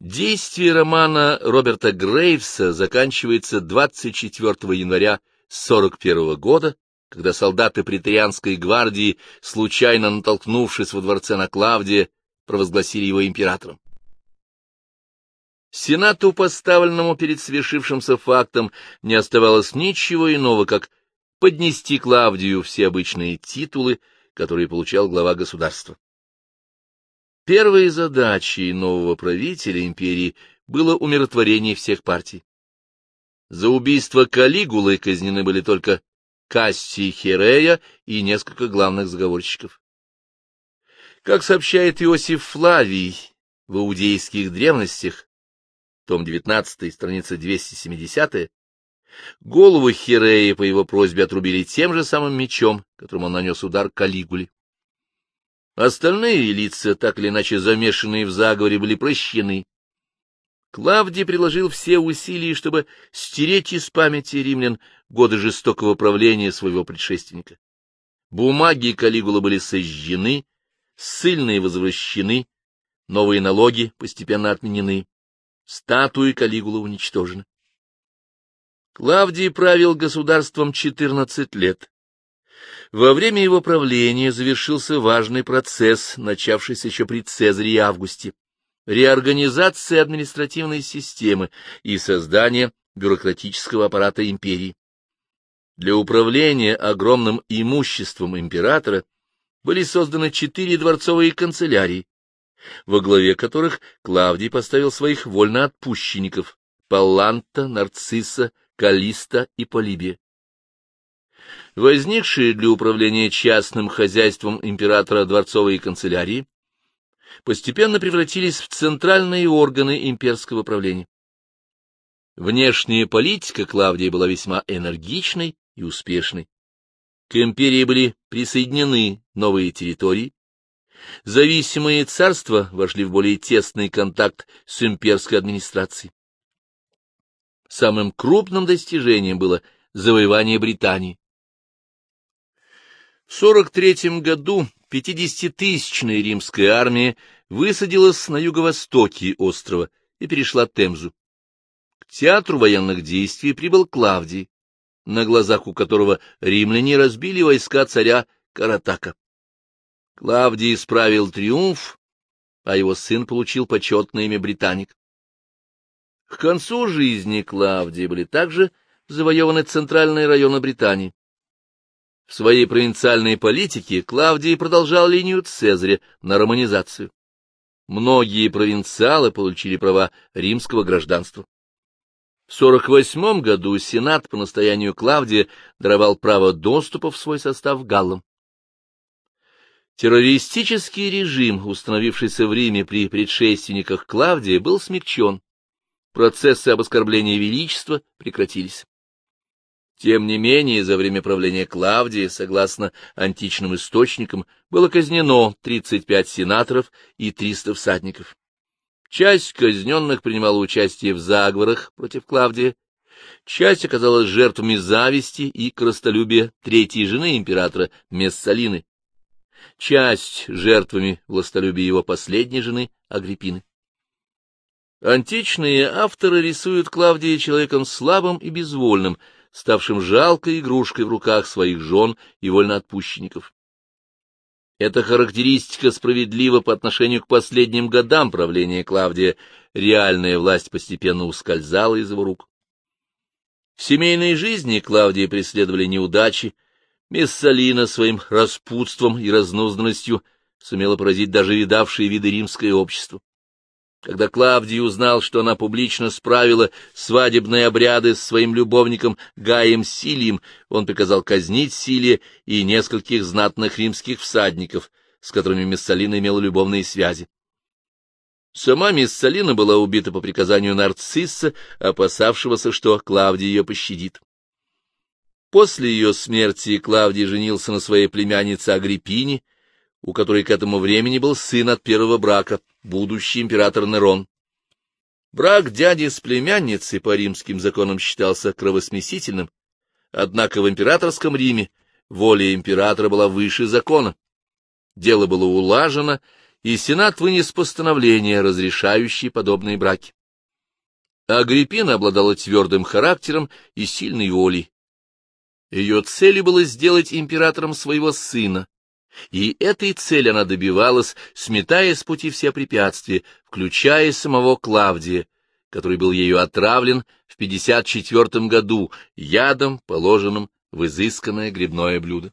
Действие романа Роберта Грейвса заканчивается 24 января 41 года, когда солдаты претарианской гвардии, случайно натолкнувшись во дворце на Клавдия, провозгласили его императором. Сенату, поставленному перед свершившимся фактом, не оставалось ничего иного, как поднести Клавдию все обычные титулы, которые получал глава государства. Первой задачей нового правителя империи было умиротворение всех партий. За убийство Калигулы казнены были только Кассий Херея и несколько главных заговорщиков. Как сообщает Иосиф Флавий в иудейских древностях, том 19, страница 270, голову Херея по его просьбе отрубили тем же самым мечом, которым он нанес удар Калигуле. Остальные лица, так или иначе замешанные в заговоре, были прощены. Клавдий приложил все усилия, чтобы стереть из памяти римлян годы жестокого правления своего предшественника. Бумаги Калигулы были сожжены, ссыльные возвращены, новые налоги постепенно отменены, статуи Калигулы уничтожены. Клавдий правил государством четырнадцать лет. Во время его правления завершился важный процесс, начавшийся еще при Цезаре и Августе — реорганизация административной системы и создание бюрократического аппарата империи. Для управления огромным имуществом императора были созданы четыре дворцовые канцелярии, во главе которых Клавдий поставил своих вольноотпущенников — Палланта, Нарцисса, Калиста и Полибия возникшие для управления частным хозяйством императора дворцовые канцелярии, постепенно превратились в центральные органы имперского правления. Внешняя политика Клавдия была весьма энергичной и успешной. К империи были присоединены новые территории, зависимые царства вошли в более тесный контакт с имперской администрацией. Самым крупным достижением было завоевание Британии. В 43 году 50-тысячная римская армия высадилась на юго-востоке острова и перешла Темзу. К театру военных действий прибыл Клавдий, на глазах у которого римляне разбили войска царя Каратака. Клавдий исправил триумф, а его сын получил почетное имя Британик. К концу жизни Клавдия были также завоеваны центральные районы Британии. В своей провинциальной политике Клавдий продолжал линию Цезаря на романизацию. Многие провинциалы получили права римского гражданства. В 48 году Сенат по настоянию Клавдия даровал право доступа в свой состав галлам. Террористический режим, установившийся в Риме при предшественниках Клавдия, был смягчен. Процессы об оскорблении величества прекратились. Тем не менее, за время правления Клавдии, согласно античным источникам, было казнено 35 сенаторов и 300 всадников. Часть казненных принимала участие в заговорах против Клавдия, часть оказалась жертвами зависти и крастолюбия третьей жены императора Мессалины, часть — жертвами властолюбия его последней жены Агриппины. Античные авторы рисуют Клавдия человеком слабым и безвольным — ставшим жалкой игрушкой в руках своих жен и вольноотпущенников. Эта характеристика справедлива по отношению к последним годам правления Клавдия, реальная власть постепенно ускользала из его рук. В семейной жизни Клавдия преследовали неудачи, Мессалина своим распутством и разнузданностью сумела поразить даже видавшие виды римское общество. Когда Клавдий узнал, что она публично справила свадебные обряды с своим любовником Гаем Силием, он приказал казнить Силия и нескольких знатных римских всадников, с которыми Мессалина имела любовные связи. Сама Мессалина была убита по приказанию Нарцисса, опасавшегося, что Клавдий ее пощадит. После ее смерти Клавдий женился на своей племяннице Агриппине, у которой к этому времени был сын от первого брака, будущий император Нерон. Брак дяди с племянницей по римским законам считался кровосмесительным, однако в императорском Риме воля императора была выше закона. Дело было улажено, и Сенат вынес постановление, разрешающее подобные браки. Агриппина обладала твердым характером и сильной волей. Ее целью было сделать императором своего сына, и этой цели она добивалась, сметая с пути все препятствия, включая самого Клавдия, который был ею отравлен в 54 году ядом, положенным в изысканное грибное блюдо.